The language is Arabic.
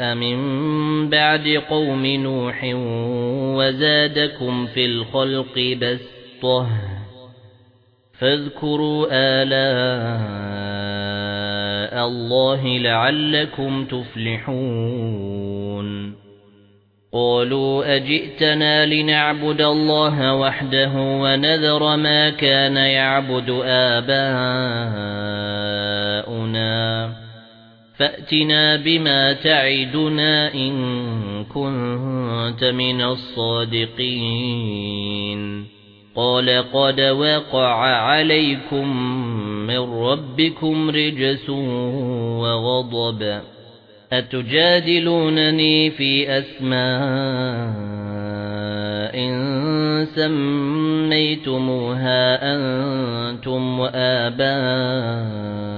من بعد قوم نوح وزادكم في الخلق بسطة فاذكروا آلاء الله لعلكم تفلحون. قالوا أجئتنا لنعبد الله وحده ونذر ما كان يعبد آباؤنا. فأتنا بما تعدنا إن كنت من الصادقين. قال قد وقع عليكم من ربكم رجس وغضب. أتجادلونني في أسماء سميتموها أنتم وآباؤكم.